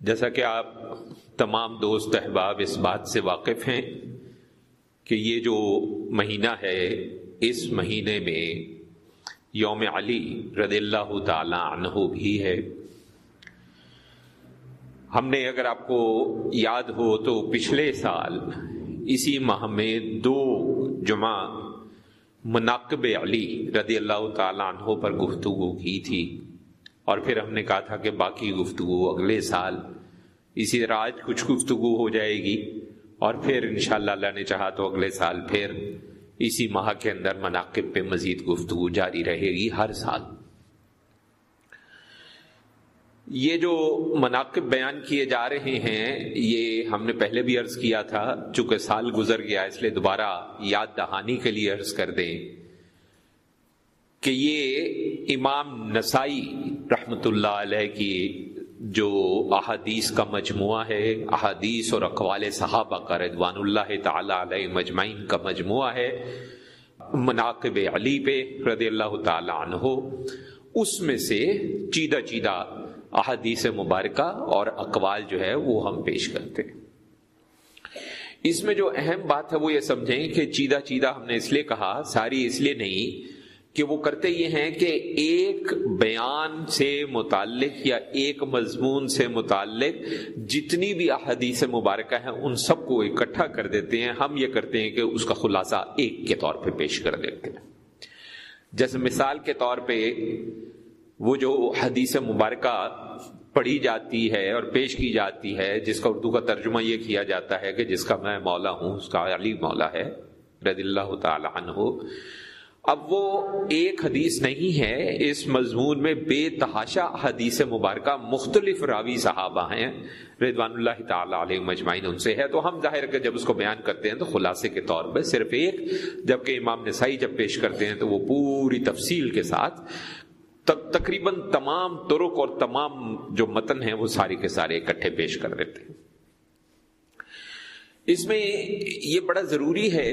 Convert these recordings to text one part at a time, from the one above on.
جیسا کہ آپ تمام دوست احباب اس بات سے واقف ہیں کہ یہ جو مہینہ ہے، اس مہینے میں یوم علی رضی اللہ تعالی عنہ بھی ہے۔ ہم نے اگر آپ کو یاد ہو تو پچھلے سال اسی ماہ میں دو جمعہ مناقب علی رضی اللہ تعالی عنہ پر گفتگو کی تھی۔ اور پھر ہم نے کہا تھا کہ باقی گفتگو اگلے سال اسی طرح آج کچھ گفتگو ہو جائے گی اور پھر انشاءاللہ اللہ نے چاہا تو اگلے سال پھر اسی ماہ کے اندر مناقب پہ مزید گفتگو جاری رہے گی ہر سال۔ یہ جو مناقب بیان کیے جا رہے ہیں، یہ ہم نے پہلے بھی عرض کیا تھا، چونکہ سال گزر گیا، اس لیے دوبارہ یاد دہانی کے لیے عرض کر دیں کہ یہ امام نسائی رحمت اللہ علیہ کی جو احادیث کا مجموعہ ہے، احادیث اور اقوال صحابہ کا ردوان اللہ تعالی علیہ مجمعین کا مجموعہ ہے، مناقب علی پہ رضی اللہ تعالی عنہ، اس میں سے چیدہ چیدہ احادیث مبارکہ اور اقوال جو ہے وہ ہم پیش کرتے ہیں۔ اس میں جو اہم بات ہے وہ یہ سمجھیں کہ چیدہ چیدہ ہم نے اس لیے کہا، ساری اس لیے نہیں کہ وہ کرتے یہ ہیں کہ ایک بیان سے متعلق یا ایک مضمون سے متعلق جتنی بھی احادیث مبارکہ ہیں ان سب کو اکٹھا کر دیتے ہیں۔ ہم یہ کرتے ہیں کہ اس کا خلاصہ ایک کے طور پہ پیش کر دیتے ہیں۔ جیسے مثال کے طور پہ وہ جو حدیث مبارکہ پڑھی جاتی ہے اور پیش کی جاتی ہے، جس کا اردو کا ترجمہ یہ کیا جاتا ہے کہ جس کا میں مولا ہوں، اس کا علی مولا ہے، رضی اللہ تعالی عنہ۔ اب وہ ایک حدیث نہیں ہے، اس مضمون میں بے تحاشا حدیث مبارکہ مختلف راوی صحابہ ہیں ردوان اللہ تعالی علیہ مجمعین ان سے ہے۔ تو ہم ظاہر کہ جب اس کو بیان کرتے ہیں تو خلاصے کے طور پہ صرف ایک، جبکہ امام نسائی جب پیش کرتے ہیں تو وہ پوری تفصیل کے ساتھ تقریباً تمام ترک اور تمام جو متن ہیں وہ سارے کے سارے اکٹھے پیش کر دیتے ہیں۔ اس میں یہ بڑا ضروری ہے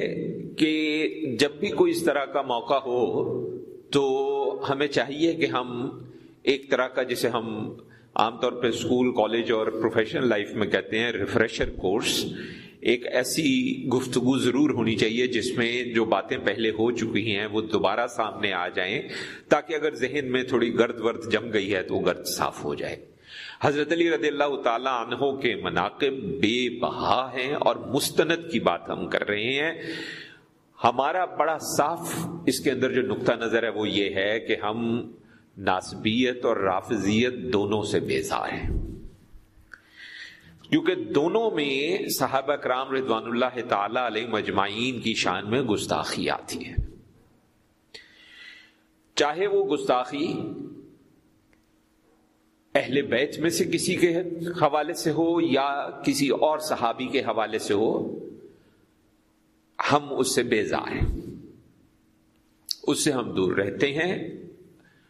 کہ جب بھی کوئی اس طرح کا موقع ہو تو ہمیں چاہیے کہ ہم ایک طرح کا جسے ہم عام طور پہ اسکول، کالج اور پروفیشنل لائف میں کہتے ہیں ریفریشر کورس، ایک ایسی گفتگو ضرور ہونی چاہیے جس میں جو باتیں پہلے ہو چکی ہیں وہ دوبارہ سامنے آ جائیں تاکہ اگر ذہن میں تھوڑی گرد ورد جم گئی ہے تو گرد صاف ہو جائے۔ حضرت علی رضی اللہ تعالی عنہ کے مناقب بے بہا ہیں اور مستند کی بات ہم کر رہے ہیں۔ ہمارا بڑا صاف اس کے اندر جو نقطہ نظر ہے وہ یہ ہے کہ ہم ناسبیت اور رافضیت دونوں سے بیزار ہیں۔ کیونکہ دونوں میں صحابہ کرام رضوان اللہ تعالی علیہ مجمعین کی شان میں گستاخی آتی ہے چاہے وہ گستاخی اہل بیت میں سے کسی کے حوالے سے ہو یا کسی اور صحابی کے حوالے سے ہو، ہم اس سے بیزار ہیں۔ اس سے ہم دور رہتے ہیں۔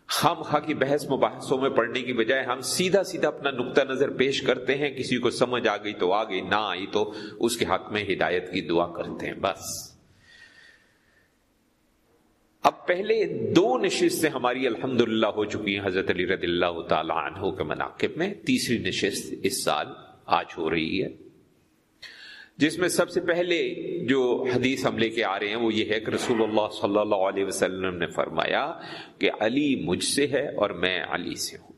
خام خواہ کی بحث مباحثوں میں پڑھنے کی بجائے ہم سیدھا سیدھا اپنا نقطہ نظر پیش کرتے ہیں۔ کسی کو سمجھ آ گئی تو آ گئی نہ آئی تو اس کے حق میں ہدایت کی دعا کرتے ہیں۔ بس۔ اب پہلے دو نشست سے ہماری الحمد ہو چکی ہیں، حضرت علی رضی اللہ تعالی عنہ کے مناقب میں۔ تیسری نشست اس سال آج ہو رہی ہے۔ جس میں سب سے پہلے جو حدیث ہم لے کے آ رہے ہیں، وہ یہ ہے کہ رسول اللہ صلی اللہ علیہ وسلم نے فرمایا کہ علی مجھ سے ہے اور میں علی سے ہوں۔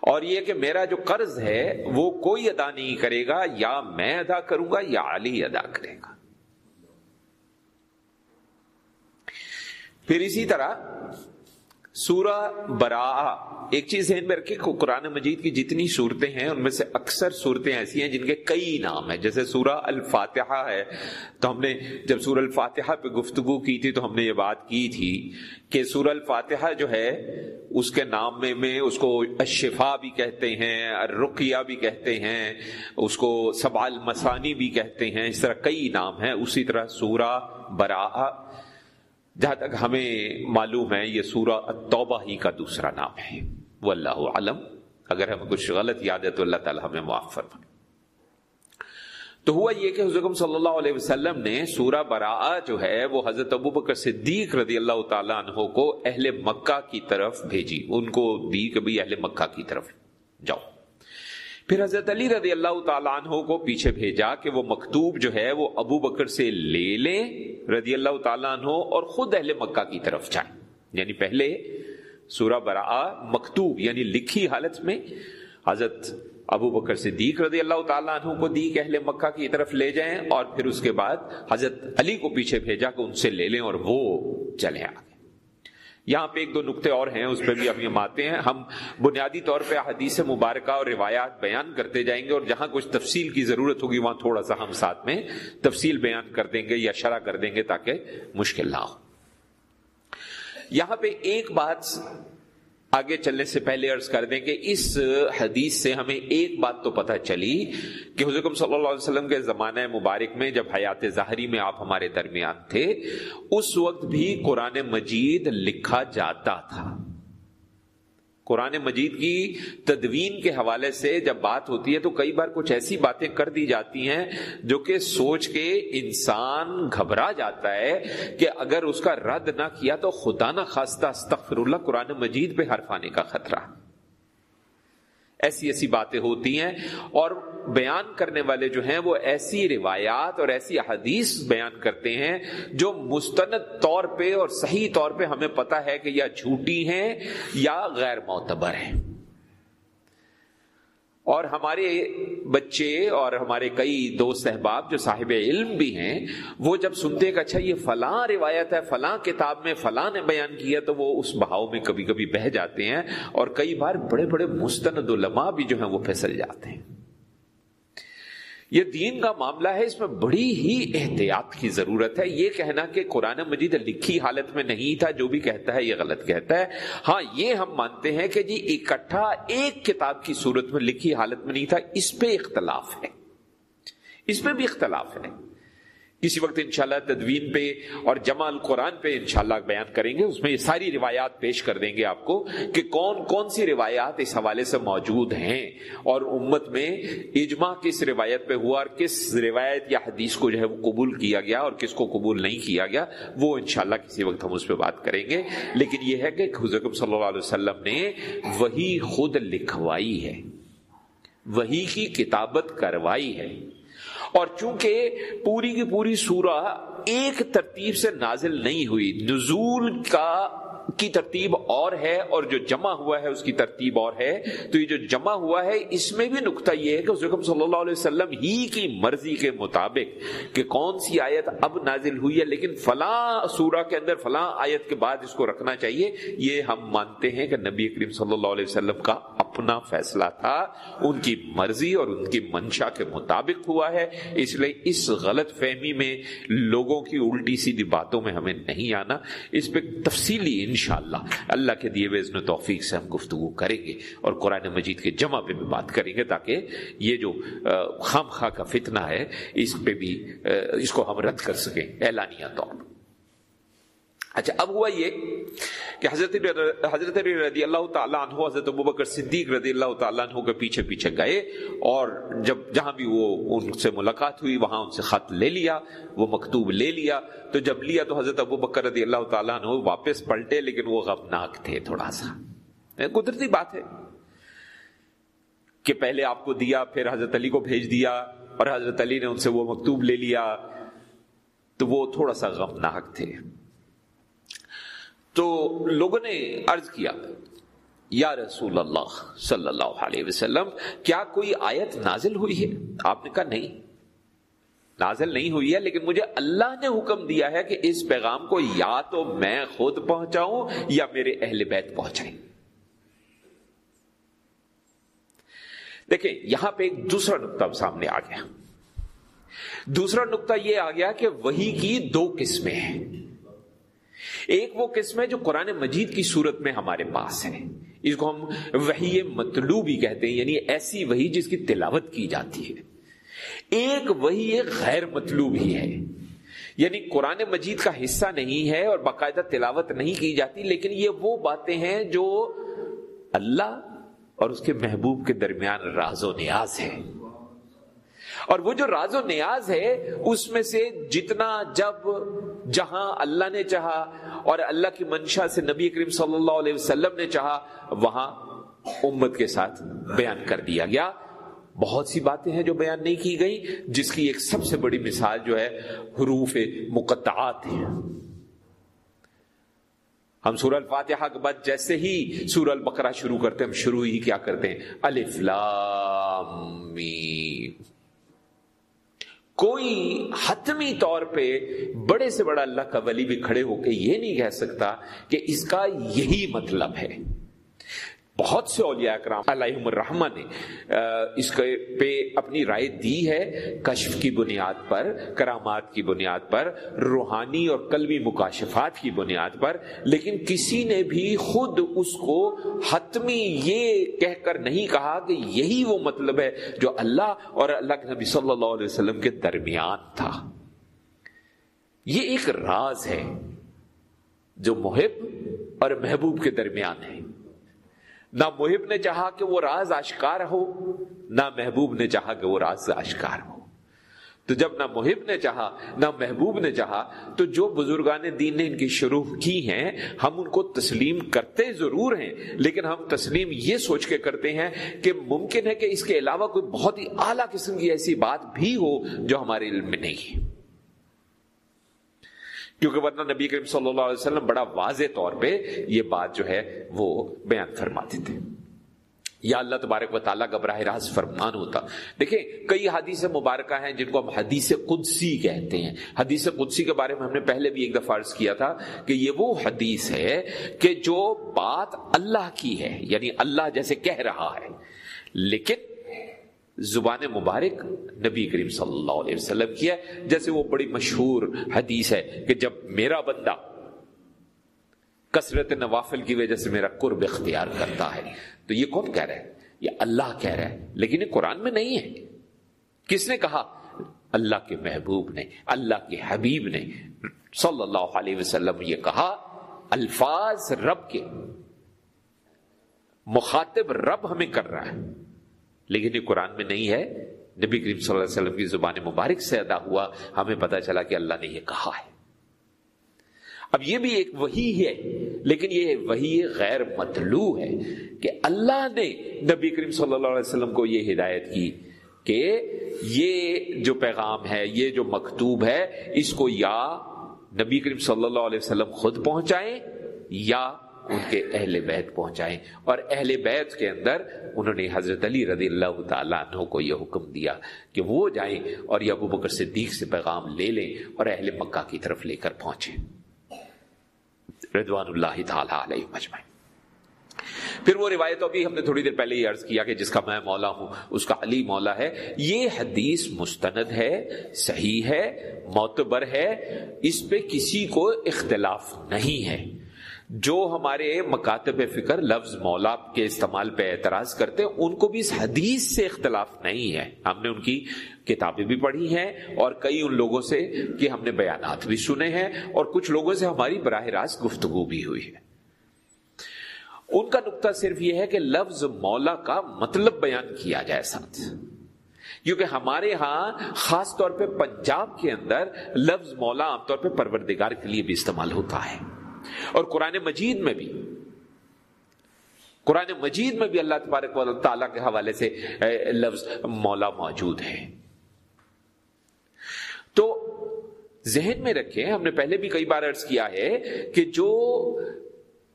اور یہ کہ میرا جو قرض ہے، وہ کوئی ادا نہیں کرے گا، یا میں ادا کروں گا یا علی ادا کرے گا۔ پھر اسی طرح سورہ برا ایک چیز ذہن میں رکھے قرآن مجید کی جتنی صورتیں ہیں، ان میں سے اکثر صورتیں ایسی ہیں جن کے کئی نام ہیں۔ جیسے سورہ الفاتحہ ہے، تو ہم نے جب سورہ الفاتحہ پہ گفتگو کی تھی تو ہم نے یہ بات کی تھی کہ سورہ الفاتحہ جو ہے، اس کے نام میں میں اس کو الشفا بھی کہتے ہیں، الرقیہ بھی کہتے ہیں، اس کو سبال مسانی بھی کہتے ہیں، اس طرح کئی نام ہیں۔ اسی طرح سورہ برا جہاں تک ہمیں معلوم ہے یہ سورہ توبہ ہی کا دوسرا نام ہے۔ وہ اللہ عالم اگر ہمیں کچھ غلط یاد ہے تو اللہ تعالیٰ ہمیں معاف فرمائے تو ہوا یہ کہ حضرت صلی اللہ علیہ وسلم نے سورہ برا جو ہے وہ حضرت ابو بکر صدیق رضی اللہ تعالیٰ عنہ کو اہل مکہ کی طرف بھیجی۔ ان کو دی کبھی اہل مکہ کی طرف۔ جاؤ۔ پھر حضرت علی رضی اللہ تعالیٰ عنہ کو پیچھے بھیجا کہ وہ مکتوب جو ہے وہ ابو بکر سے لے لیں رضی اللہ تعالیٰ عنہ اور خود اہل مکہ کی طرف جائیں۔ یعنی پہلے سورہ برا مکتوب یعنی لکھی حالت میں حضرت ابو بکر صدیق رضی اللہ تعالیٰ عنہ کو دی کہ اہل مکہ کی طرف لے جائیں اور پھر اس کے بعد حضرت علی کو پیچھے بھیجا کہ ان سے لے لیں اور وہ چلے آگے یہاں پہ ایک دو نقطے اور ہیں، اس پہ بھی اب یہ آتے ہیں۔ ہم بنیادی طور پہ حدیث مبارکہ اور روایات بیان کرتے جائیں گے اور جہاں کچھ تفصیل کی ضرورت ہوگی، وہاں تھوڑا سا ہم ساتھ میں تفصیل بیان کر دیں گے یا شرح کر دیں گے تاکہ مشکل نہ ہو۔ یہاں پہ ایک بات آگے چلنے سے پہلے عرض کر دیں کہ اس حدیث سے ہمیں ایک بات تو پتہ چلی کہ حضرت صلی اللہ علیہ وسلم کے زمانہ مبارک میں جب حیات ظاہری میں آپ ہمارے درمیان تھے، اس وقت بھی قرآن مجید لکھا جاتا تھا۔ قرآن مجید کی تدوین کے حوالے سے جب بات ہوتی ہے تو کئی بار کچھ ایسی باتیں کر دی جاتی ہیں جو کہ سوچ کے انسان گھبرا جاتا ہے کہ اگر اس کا رد نہ کیا تو خدا نہ خواستہ استغفر اللہ قرآن مجید پہ حرف آنے کا خطرہ۔ ایسی ایسی باتیں ہوتی ہیں اور بیان کرنے والے جو ہیں وہ ایسی روایات اور ایسی حدیث بیان کرتے ہیں جو مستند طور پہ اور صحیح طور پہ ہمیں پتا ہے کہ یا جھوٹی ہیں یا غیر معتبر ہیں۔ اور ہمارے بچے اور ہمارے کئی دوست احباب جو صاحب علم بھی ہیں، وہ جب سنتے کہ اچھا یہ فلاں روایت ہے، فلاں کتاب میں فلاں نے بیان کیا تو وہ اس بہاؤ میں کبھی کبھی بہ جاتے ہیں اور کئی بار بڑے بڑے مستند علماء بھی جو ہیں وہ پھسل جاتے ہیں۔ یہ دین کا معاملہ ہے، اس میں بڑی ہی احتیاط کی ضرورت ہے۔ یہ کہنا کہ قرآن مجید لکھی حالت میں نہیں تھا، جو بھی کہتا ہے، یہ غلط کہتا ہے۔ ہاں یہ ہم مانتے ہیں کہ جی اکٹھا ایک کتاب کی صورت میں لکھی حالت میں نہیں تھا، اس پہ اختلاف ہے۔ اس پہ بھی اختلاف ہے۔ کسی وقت انشاءاللہ تدوین پہ اور جمع القرآن پہ انشاءاللہ بیان کریں گے، اس میں یہ ساری روایات پیش کر دیں گے آپ کو کہ کون کون سی روایات اس حوالے سے موجود ہیں اور امت میں اجماع کس روایت پہ ہوا اور کس روایت یا حدیث کو جو ہے وہ قبول کیا گیا اور کس کو قبول نہیں کیا گیا، وہ انشاءاللہ کسی وقت ہم اس پہ بات کریں گے۔ لیکن یہ ہے کہ حضرت صلی اللہ علیہ وسلم نے وہی خود لکھوائی ہے، وہی کی کتابت کروائی ہے۔ اور چونکہ پوری کی پوری سورہ ایک ترتیب سے نازل نہیں ہوئی، نزول کا کی ترتیب اور ہے اور جو جمع ہوا ہے اس کی ترتیب اور ہے، تو یہ جو جمع ہوا ہے، اس میں بھی نقطہ یہ ہے کہ حضرت صلی اللہ علیہ وسلم ہی کی مرضی کے مطابق کہ کون سی آیت اب نازل ہوئی ہے، لیکن فلاں سورہ کے اندر، فلاں آیت کے بعد اس کو رکھنا چاہیے۔ یہ ہم مانتے ہیں کہ نبی کریم صلی اللہ علیہ وسلم کا اپنا فیصلہ تھا، ان کی مرضی اور ان کی منشا کے مطابق ہوا ہے۔ اس لیے اس غلط فہمی میں لوگوں کی الٹی سیدھی باتوں میں ہمیں نہیں آنا۔ اس پہ تفصیلی انشاءاللہ اللہ کے دیے ہوئے توفیق سے ہم گفتگو کریں گے اور قرآن مجید کے جمع پہ بھی بات کریں گے تاکہ یہ جو خام خواہ کا فتنہ ہے، اس پہ بھی اس کو ہم رد کر سکیں۔ اعلانیہ طور پر۔ اچھا اب ہوا یہ کہ حضرت حضرت رضی اللہ تعالیٰ عنہ، حضرت ابوبکر صدیق رضی اللہ تعالیٰ عنہ کے پیچھے پیچھے گئے اور جب جہاں بھی وہ ان سے ملاقات ہوئی، وہاں ان سے خط لے لیا، وہ مکتوب لے لیا۔ تو جب لیا تو حضرت ابو بکر رضی اللہ تعالیٰ عنہ واپس پلٹے، لیکن وہ غمناک تھے تھوڑا سا۔ قدرتی بات ہے کہ پہلے آپ کو دیا، پھر حضرت علی کو بھیج دیا اور حضرت علی نے ان سے وہ مکتوب لے لیا۔ تو وہ تھوڑا سا غمناک تھے۔ تو لوگوں نے عرض کیا، یا رسول اللہ صلی اللہ علیہ وسلم، کیا کوئی آیت نازل ہوئی ہے؟ آپ نے کہا نہیں۔ نازل نہیں ہوئی ہے، لیکن مجھے اللہ نے حکم دیا ہے کہ اس پیغام کو یا تو میں خود پہنچاؤں یا میرے اہل بیت پہنچائیں۔ دیکھیں، یہاں پہ ایک دوسرا نقطہ سامنے آ گیا۔ دوسرا نقطہ یہ آ گیا کہ وہی کی دو قسمیں ہیں۔ ایک وہ قسم ہے جو قرآن مجید کی صورت میں ہمارے پاس ہے۔ اس کو ہم وہی مطلوب ہی کہتے ہیں یعنی ایسی وہی جس کی تلاوت کی جاتی ہے۔ ایک وہی ایک غیر مطلوب ہی ہے۔ یعنی قرآن مجید کا حصہ نہیں ہے اور باقاعدہ تلاوت نہیں کی جاتی، لیکن یہ وہ باتیں ہیں جو اللہ اور اس کے محبوب کے درمیان راز و نیاز ہے۔ اور وہ جو راز و نیاز ہے، اس میں سے جتنا جب جہاں اللہ نے چاہا اور اللہ کی منشا سے نبی کریم صلی اللہ علیہ وسلم نے چاہا، وہاں امت کے ساتھ بیان کر دیا گیا۔ بہت سی باتیں ہیں جو بیان نہیں کی گئی جس کی ایک سب سے بڑی مثال جو ہے، حروف مقطعات ہیں۔ ہم سور الفاتحہ کے بعد جیسے ہی سور البقرہ شروع کرتے ہیں، ہم شروع ہی کیا کرتے ہیں؟ الف لام میم۔ کوئی حتمی طور پہ بڑے سے بڑا اللہ کا ولی بھی کھڑے ہو کے یہ نہیں کہہ سکتا کہ اس کا یہی مطلب ہے۔ بہت سے اولیاء اکرام علیہ الرحمہ نے اس پہ اپنی رائے دی ہے کشف کی بنیاد پر، کرامات کی بنیاد پر، روحانی اور قلبی مکاشفات کی بنیاد پر، لیکن کسی نے بھی خود اس کو حتمی یہ کہہ کر نہیں کہا کہ یہی وہ مطلب ہے جو اللہ اور اللہ کے نبی صلی اللہ علیہ وسلم کے درمیان تھا۔ یہ ایک راز ہے جو محب اور محبوب کے درمیان ہے۔ نہ محب نے چاہا کہ وہ راز آشکار ہو، نہ محبوب نے چاہا کہ وہ راز آشکار ہو۔ تو جب نہ محب نے چاہا، نہ محبوب نے چاہا، تو جو بزرگان دین نے ان کی شروع کی ہیں، ہم ان کو تسلیم کرتے ضرور ہیں۔ لیکن ہم تسلیم یہ سوچ کے کرتے ہیں کہ ممکن ہے کہ اس کے علاوہ کوئی بہت ہی اعلیٰ قسم کی ایسی بات بھی ہو جو ہمارے علم میں نہیں ہے۔ کیونکہ ورنہ نبی کریم صلی اللہ علیہ وسلم بڑا واضح طور پہ یہ بات جو ہے وہ بیان فرماتے تھے۔ یا اللہ تبارک و تعالیٰ کا براہ راست فرمان ہوتا۔ دیکھیں، کئی حدیث مبارکہ ہیں جن کو ہم حدیث قدسی کہتے ہیں۔ حدیث قدسی کے بارے میں ہم نے پہلے بھی ایک دفعہ عرض کیا تھا کہ یہ وہ حدیث ہے کہ جو بات اللہ کی ہے یعنی اللہ جیسے کہہ رہا ہے۔ لیکن زبان مبارک نبی کریم صلی اللہ علیہ وسلم کی ہے۔ جیسے وہ بڑی مشہور حدیث ہے کہ جب میرا بندہ کثرت نوافل کی وجہ سے میرا قرب اختیار کرتا ہے، تو یہ کون کہہ رہا ہے؟ یہ اللہ کہہ رہا ہے۔ لیکن یہ قرآن میں نہیں ہے۔ کس نے کہا؟ اللہ کے محبوب نے، اللہ کے حبیب نے۔ صلی اللہ علیہ وسلم یہ کہا، الفاظ رب کے، مخاطب رب ہمیں کر رہا ہے۔ لیکن یہ قرآن میں نہیں ہے۔ نبی کریم صلی اللہ علیہ وسلم کی زبان مبارک سے ادا ہوا، ہمیں پتا چلا کہ اللہ نے یہ کہا ہے۔ اب یہ بھی ایک وہی ہے، لیکن یہ وہی غیر مطلوع ہے کہ اللہ نے نبی کریم صلی اللہ علیہ وسلم کو یہ ہدایت کی کہ یہ جو پیغام ہے، یہ جو مکتوب ہے، اس کو یا نبی کریم صلی اللہ علیہ وسلم خود پہنچائیں یا ان کے اہل بیت پہنچائیں اور اہل بیت کے اندر انہوں نے حضرت علی رضی اللہ تعالیٰ عنہ کو یہ حکم دیا کہ وہ جائیں اور یہ ابو بکر صدیق سے پیغام لے لیں اور اہل مکہ کی طرف لے کر پہنچیں۔ رضوان اللہ تعالیٰ علیہ مجمع پھر وہ روایت ابھی ہم نے تھوڑی دیر پہلے یہ عرض کیا کہ جس کا میں مولا ہوں، اس کا علی مولا ہے۔ یہ حدیث مستند ہے، صحیح ہے، معتبر ہے، اس پہ کسی کو اختلاف نہیں ہے۔ جو ہمارے مکاتب فکر، لفظ مولا کے استعمال پہ اعتراض کرتے ہیں، ان کو بھی اس حدیث سے اختلاف نہیں ہے۔ ہم نے ان کی کتابیں بھی پڑھی ہیں اور کئی ان لوگوں سے کہ ہم نے بیانات بھی سنے ہیں اور کچھ لوگوں سے ہماری براہ راست گفتگو بھی ہوئی ہے۔ ان کا نقطہ صرف یہ ہے کہ لفظ مولا کا مطلب بیان کیا جائے ساتھ کیونکہ ہمارے ہاں خاص طور پہ پنجاب کے اندر لفظ مولا عام طور پہ پروردگار کے لیے بھی استعمال ہوتا ہے۔ اور قرآن مجید میں بھی۔ قرآن مجید میں بھی اللہ تبارک و تعالیٰ کے حوالے سے لفظ مولا موجود ہے۔ تو ذہن میں رکھیں، ہم نے پہلے بھی کئی بار عرض کیا ہے کہ جو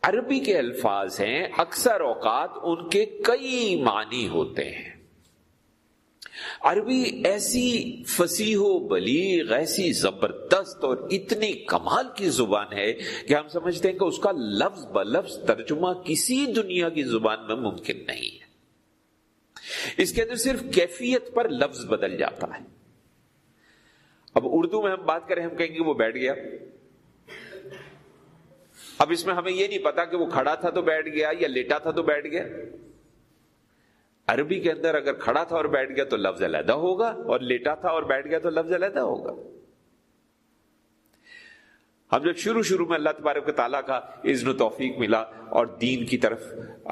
عربی کے الفاظ ہیں، اکثر اوقات ان کے کئی معنی ہوتے ہیں۔ عربی ایسی فصیح و بلیغ، ایسی زبردست اور اتنی کمال کی زبان ہے کہ ہم سمجھتے ہیں کہ اس کا لفظ بلفظ ترجمہ کسی دنیا کی زبان میں ممکن نہیں ہے۔ اس کے اندر صرف کیفیت پر لفظ بدل جاتا ہے۔ اب اردو میں ہم بات کریں، ہم کہیں گے وہ بیٹھ گیا۔ اب اس میں ہمیں یہ نہیں پتا کہ وہ کھڑا تھا تو بیٹھ گیا یا لیٹا تھا تو بیٹھ گیا۔ عربی کے اندر اگر کھڑا تھا اور بیٹھ گیا تو لفظ علیحدہ ہوگا، اور لیٹا تھا اور بیٹھ گیا تو لفظ علیحدہ ہوگا۔ ہم جب شروع شروع میں اللہ تبارک تعالیٰ کا عزن و توفیق ملا اور دین کی طرف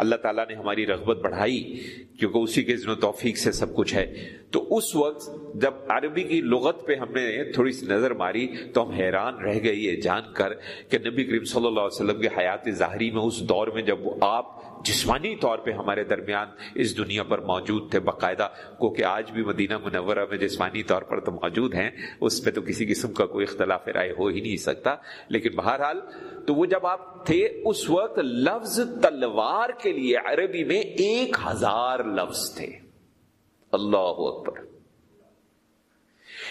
اللہ تعالیٰ نے ہماری رغبت بڑھائی، کیونکہ اسی کے عزن و توفیق سے سب کچھ ہے، تو اس وقت جب عربی کی لغت پہ ہم نے تھوڑی سی نظر ماری تو ہم حیران رہ گئے یہ جان کر کہ نبی کریم صلی اللہ علیہ وسلم کے حیات ظاہری میں اس دور میں جب آپ جسمانی طور پہ ہمارے درمیان اس دنیا پر موجود تھے باقاعدہ کو کہ آج بھی مدینہ منورہ میں جسمانی طور پر تو موجود ہیں، اس پہ تو کسی قسم کا کوئی اختلاف رائے ہو ہی نہیں سکتا۔ لیکن بہرحال تو وہ جب آپ تھے، اس وقت لفظ تلوار کے لیے عربی میں ایک ہزار لفظ تھے۔ اللہ اکبر۔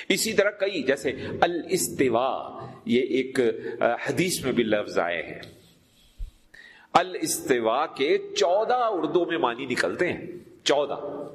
اسی طرح کئی، جیسے الاستوا یہ ایک حدیث میں بھی لفظ آئے ہیں۔ الاستوا کے چودہ اردو میں معنی نکلتے ہیں چودہ۔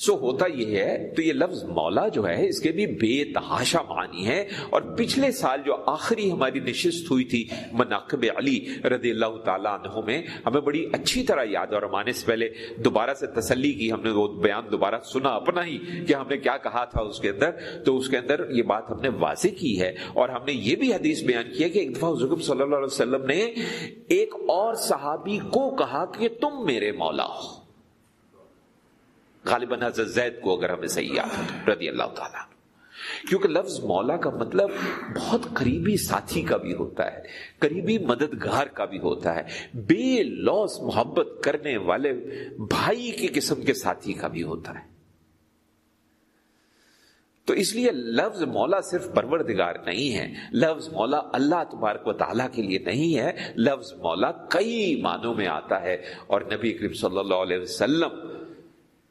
سو ہوتا یہ ہے، تو یہ لفظ مولا جو ہے، اس کے بھی بے تحاشا معنی ہے اور پچھلے سال جو آخری ہماری نشست ہوئی تھی مناقب علی رضی اللہ تعالیٰ عنہ میں، ہمیں بڑی اچھی طرح یاد، اور ہمانے سے پہلے دوبارہ سے تسلی کی، ہم نے وہ بیان دوبارہ سنا اپنا ہی کہ ہم نے کیا کہا تھا اس کے اندر۔ تو اس کے اندر یہ بات ہم نے واضح کی ہے، اور ہم نے یہ بھی حدیث بیان کیا کہ ایک دفعہ حضرت صلی اللہ علیہ وسلم نے ایک اور صحابی کو کہا کہ تم میرے مولا ہو۔ غالباً حضرت زید کو اگر ہمیں صحیح یاد رضی اللہ تعالیٰ کیونکہ لفظ مولا کا مطلب بہت قریبی ساتھی کا بھی ہوتا ہے، قریبی مددگار کا بھی ہوتا ہے۔ بے لوس محبت کرنے والے بھائی کی قسم کے ساتھی کا بھی ہوتا ہے۔ تو اس لیے لفظ مولا صرف پروردگار نہیں ہے، لفظ مولا اللہ تبارک و تعالیٰ کے لیے نہیں ہے۔ لفظ مولا کئی معنوں میں آتا ہے اور نبی کریم صلی اللہ علیہ وسلم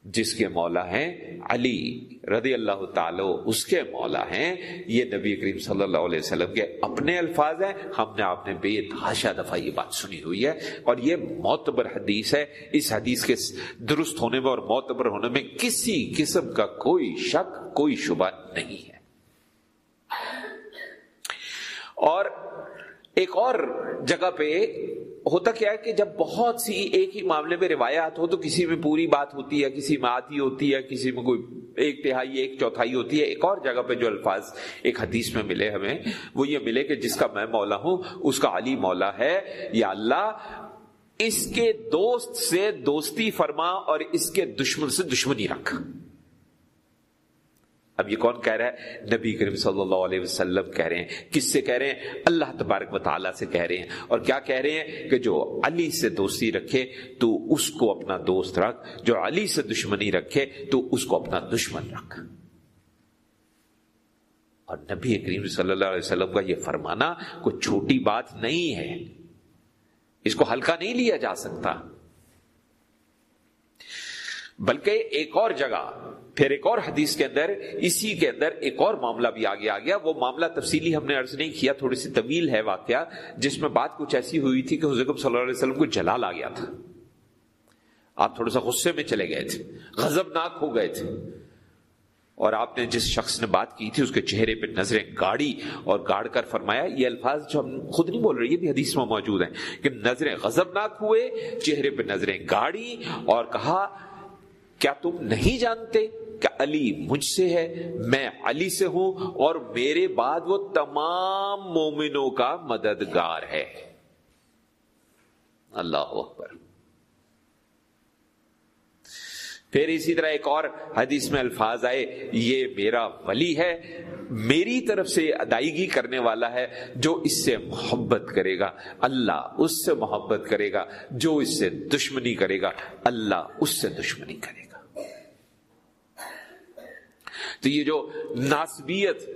جس کے مولا ہیں علی رضی اللہ تعالی، اس کے مولا ہیں، یہ نبی کریم صلی اللہ علیہ وسلم کے اپنے الفاظ ہیں۔ ہم نے آپ نے بے تحاشا دفعہ یہ بات سنی ہوئی ہے اور یہ معتبر حدیث ہے۔ اس حدیث کے درست ہونے میں اور معتبر ہونے میں کسی قسم کا کوئی شک، کوئی شبہ نہیں ہے۔ اور ایک اور جگہ پہ ہوتا کیا ہے کہ جب بہت سی ایک ہی معاملے میں روایات ہو تو کسی میں پوری بات ہوتی ہے، کسی میں آتی ہوتی ہے، کسی میں کوئی ایک تہائی، ایک چوتھائی ہوتی ہے۔ ایک اور جگہ پہ جو الفاظ ایک حدیث میں ملے ہمیں، وہ یہ ملے کہ جس کا میں مولا ہوں، اس کا علی مولا ہے۔ یا اللہ، اس کے دوست سے دوستی فرما اور اس کے دشمن سے دشمنی رکھ۔ اب یہ کون کہہ رہا ہے؟ نبی کریم صلی اللہ علیہ وسلم کہہ رہے ہیں۔ کس سے کہہ رہے ہیں؟ اللہ تبارک و تعالیٰ سے کہہ رہے ہیں۔ اور کیا کہہ رہے ہیں؟ کہ جو علی سے دوستی رکھے تو اس کو اپنا دوست رکھ۔ جو علی سے دشمنی رکھے تو اس کو اپنا دشمن رکھ۔ اور نبی کریم صلی اللہ علیہ وسلم کا یہ فرمانا کوئی چھوٹی بات نہیں ہے۔ اس کو ہلکا نہیں لیا جا سکتا۔ بلکہ ایک اور جگہ، پھر ایک اور حدیث کے اندر، اسی کے اندر ایک اور معاملہ بھی آگے آ گیا۔ وہ معاملہ تفصیلی ہم نے عرض نہیں کیا، تھوڑی سی طویل ہے واقعہ، جس میں بات کچھ ایسی ہوئی تھی کہ حضرت صلی اللہ علیہ وسلم کو جلال آ گیا تھا۔ آپ تھوڑا سا غصے میں چلے گئے تھے غزب ناک ہو گئے تھے۔ اور آپ نے جس شخص نے بات کی تھی، اس کے چہرے پہ نظریں گاڑی اور گاڑ کر فرمایا، یہ الفاظ جو ہم خود نہیں بول رہے، یہ بھی حدیث میں موجود ہیں کہ نظریں غزبناک ہوئے، چہرے پہ نظریں گاڑی اور کہا کیا تم نہیں جانتے کہ علی مجھ سے ہے؟ میں علی سے ہوں اور میرے بعد وہ تمام مومنوں کا مددگار ہے۔ اللہ اکبر۔ پھر اسی طرح ایک اور حدیث میں الفاظ آئے، یہ میرا ولی ہے، میری طرف سے ادائیگی کرنے والا ہے جو اس سے محبت کرے گا۔ اللہ اس سے محبت کرے گا جو اس سے دشمنی کرے گا۔ اللہ اس سے دشمنی کرے گا۔ تو یہ جو ناسبیت،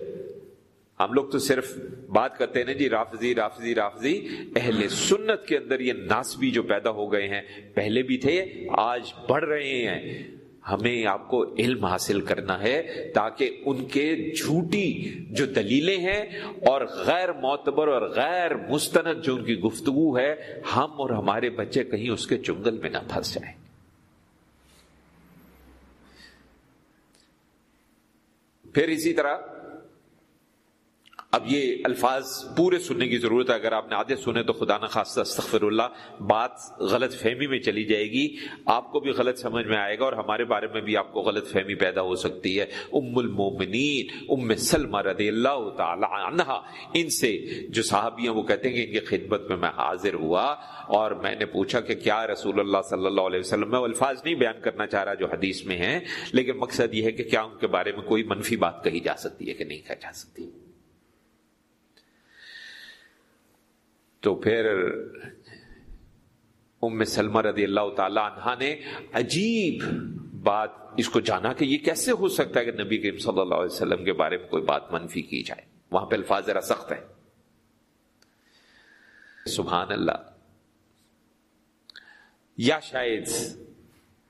ہم لوگ تو صرف بات کرتے ہیں نا جی رافضی رافضی رافضی، اہل سنت کے اندر یہ ناسبی جو پیدا ہو گئے ہیں، پہلے بھی تھے، آج بڑھ رہے ہیں۔ ہمیں آپ کو علم حاصل کرنا ہے تاکہ ان کے جھوٹی جو دلیلیں ہیں اور غیر معتبر اور غیر مستند جو ان کی گفتگو ہے، ہم اور ہمارے بچے کہیں اس کے چنگل میں نہ پھنس جائیں۔ پھر اسی طرح اب یہ الفاظ پورے سننے کی ضرورت ہے۔ اگر آپ نے آدھے سنے تو خدا نخواستہ استغفر اللہ، بات غلط فہمی میں چلی جائے گی۔ آپ کو بھی غلط سمجھ میں آئے گا اور ہمارے بارے میں بھی آپ کو غلط فہمی پیدا ہو سکتی ہے۔ ام المومنین، ام سلمہ رضی اللہ تعالی عنہ ان سے جو صحابیاں وہ کہتے ہیں کہ ان کی خدمت میں میں حاضر ہوا اور میں نے پوچھا کہ کیا رسول اللہ صلی اللہ علیہ وسلم، میں الفاظ نہیں بیان کرنا چاہ رہا جو حدیث میں ہیں، لیکن مقصد یہ ہے کہ کیا ان کے بارے میں کوئی منفی بات کہی جا سکتی ہے کہ نہیں کہی جا سکتی۔ تو پھر ام سلمہ رضی اللہ تعالی عنہ نے عجیب بات، اس کو جانا کہ یہ کیسے ہو سکتا ہے کہ نبی کریم صلی اللہ علیہ وسلم کے بارے میں کوئی بات منفی کی جائے؟ وہاں پہ الفاظ ذرا سخت ہے سبحان اللہ۔ یا شاید،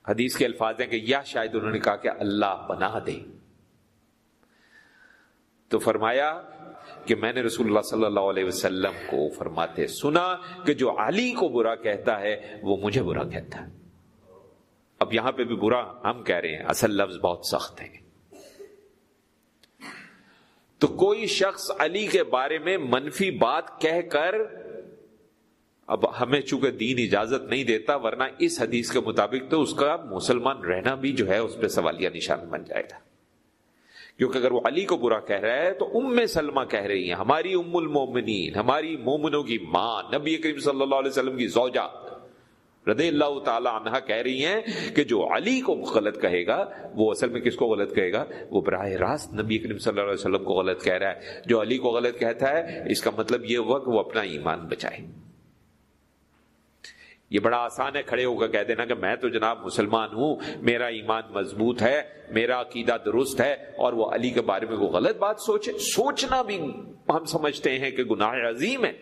حدیث کے الفاظ ہیں کہ یا شاید انہوں نے کہا کہ اللہ بنا دے۔ تو فرمایا کہ میں نے رسول اللہ صلی اللہ علیہ وسلم کو فرماتے سنا کہ جو علی کو برا کہتا ہے، وہ مجھے برا کہتا ہے۔ اب یہاں پہ بھی برا ہم کہہ رہے ہیں، اصل لفظ بہت سخت ہے۔ تو کوئی شخص علی کے بارے میں منفی بات کہہ کر اب ہمیں چونکہ دین اجازت نہیں دیتا، ورنہ اس حدیث کے مطابق تو اس کا مسلمان رہنا بھی جو ہے، اس پہ سوالیہ نشان بن جائے گا۔ کیونکہ اگر وہ علی کو برا کہہ رہا ہے تو ام سلمہ کہہ رہی ہیں، ہماری ام المومنین، ہماری مومنوں کی ماں، نبی کریم صلی اللہ علیہ وسلم کی زوجہ۔ رضی اللہ تعالی عنہ کہہ رہی ہیں کہ جو علی کو غلط کہے گا، وہ اصل میں کس کو غلط کہے گا؟ وہ براہ راست نبی کریم صلی اللہ علیہ وسلم کو غلط کہہ رہا ہے۔ جو علی کو غلط کہتا ہے، اس کا مطلب یہ ہوا کہ وہ اپنا ایمان بچائے۔ یہ بڑا آسان ہے، کھڑے ہو کر کہہ دینا کہ میں تو جناب مسلمان ہوں، میرا ایمان مضبوط ہے، میرا عقیدہ درست ہے، اور وہ علی کے بارے میں وہ غلط بات سوچے۔ سوچنا بھی ہم سمجھتے ہیں کہ گناہ عظیم ہے۔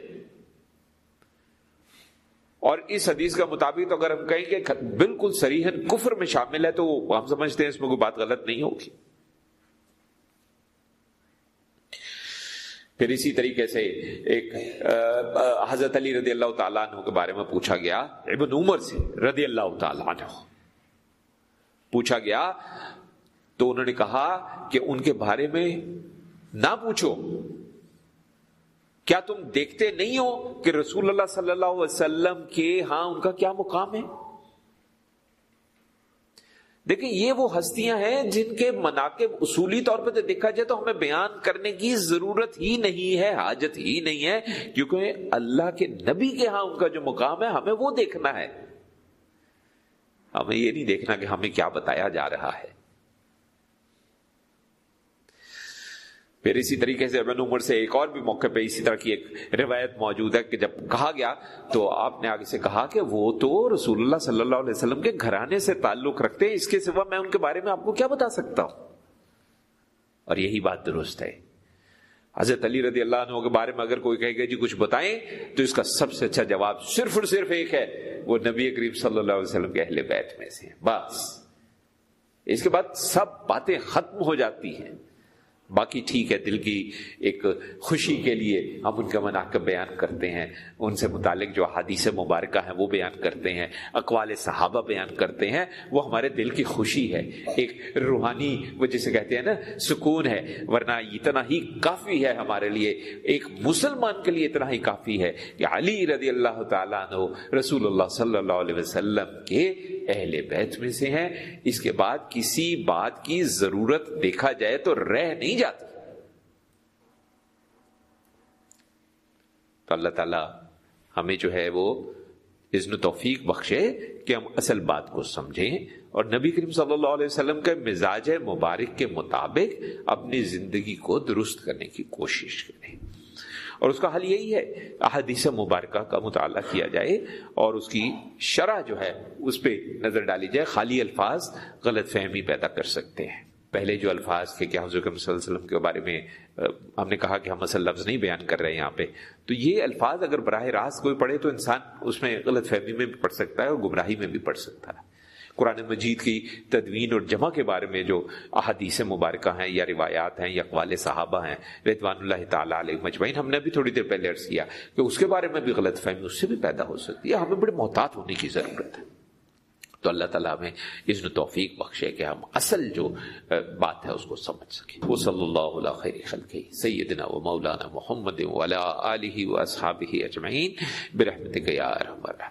اور اس حدیث کا مطابق اگر ہم کہیں کہ بالکل سریحن کفر میں شامل ہے تو ہم سمجھتے ہیں اس میں کوئی بات غلط نہیں ہوگی۔ پھر اسی طریقے سے ایک حضرت علی رضی اللہ تعالیٰ عنہ کے بارے میں پوچھا گیا، ابن عمر سے رضی اللہ تعالیٰ عنہ۔ پوچھا گیا، تو انہوں نے کہا کہ ان کے بارے میں نہ پوچھو۔ کیا تم دیکھتے نہیں ہو کہ رسول اللہ صلی اللہ علیہ وسلم کے ہاں ان کا کیا مقام ہے؟ دیکھیں، یہ وہ ہستیاں ہیں جن کے مناقب اصولی طور پہ دیکھا جائے تو ہمیں بیان کرنے کی ضرورت ہی نہیں ہے، حاجت ہی نہیں ہے، کیونکہ اللہ کے نبی کے ہاں ان کا جو مقام ہے، ہمیں وہ دیکھنا ہے۔ ہمیں یہ نہیں دیکھنا کہ ہمیں کیا بتایا جا رہا ہے۔ پھر اسی طریقے سے ابن عمر سے ایک اور بھی موقع پہ اسی طرح کی ایک روایت موجود ہے کہ جب کہا گیا تو آپ نے آگے سے کہا کہ وہ تو رسول اللہ صلی اللہ علیہ وسلم کے گھرانے سے تعلق رکھتے ہیں، اس کے سوا میں ان کے بارے میں آپ کو کیا بتا سکتا ہوں؟ اور یہی بات درست ہے۔ حضرت علی رضی اللہ عنہ کے بارے میں اگر کوئی کہے گا جی کچھ بتائیں، تو اس کا سب سے اچھا جواب صرف اور صرف ایک ہے، وہ نبی کریم صلی اللہ علیہ وسلم کے اہل بیت میں سے بس۔ اس کے بعد سب باتیں ختم ہو جاتی ہیں۔ باقی ٹھیک ہے، دل کی ایک خوشی کے لیے ہم ان کا مناقب بیان کرتے ہیں۔ ان سے متعلق جو حادیث مبارکہ ہیں، وہ بیان کرتے ہیں۔ اقوال صحابہ بیان کرتے ہیں۔ وہ ہمارے دل کی خوشی ہے۔ ایک روحانی وہ جسے کہتے ہیں نا، سکون ہے۔ ورنہ اتنا ہی کافی ہے ہمارے لیے۔ ایک مسلمان کے لیے اتنا ہی کافی ہے کہ علی رضی اللہ تعالیٰ عنہ رسول اللہ صلی اللہ علیہ وسلم کے اہل بیت میں سے ہیں۔ اس کے بعد کسی بات کی ضرورت دیکھا جائے تو رہ نہیں جاتی تو اللہ تعالی ہمیں جو ہے وہ اذن توفیق بخشے کہ ہم اصل بات کو سمجھیں اور نبی کریم صلی اللہ علیہ وسلم کے مزاج مبارک کے مطابق اپنی زندگی کو درست کرنے کی کوشش کریں۔ اور اس کا حل یہی ہے، احادیث مبارکہ کا مطالعہ کیا جائے اور اس کی شرح جو ہے، اس پہ نظر ڈالی جائے، خالی الفاظ غلط فہمی پیدا کر سکتے ہیں۔ پہلے جو الفاظ تھے کہ حضرت صلی اللہ علیہ وسلم کے بارے میں ہم نے کہا کہ ہم اصل لفظ نہیں بیان کر رہے ہیں یہاں پہ۔ تو یہ الفاظ اگر براہ راست کوئی پڑھے تو انسان اس میں غلط فہمی میں بھی پڑھ سکتا ہے اور گمراہی میں بھی پڑھ سکتا ہے۔ قرآن مجید کی تدوین اور جمع کے بارے میں جو احادیث مبارکہ ہیں یا روایات ہیں یا اقوال صحابہ ہیں، رضوان اللہ تعالیٰ علیہ مجمعین، ہم نے بھی تھوڑی دیر پہلے عرض کیا کہ اس کے بارے میں بھی غلط فہمی اس سے بھی پیدا ہو سکتی ہے۔ ہمیں بڑے محتاط ہونے کی ضرورت ہے۔ تو اللہ تعالیٰ ہمیں اس توفیق بخشے کہ ہم اصل جو بات ہے اس کو سمجھ سکیں۔ وہ صلی اللہ علیہ خیر خلقی سیدنا و مولانا محمد ولا علیہ و اصحابہ اجمعین، برحمتک یا رحمت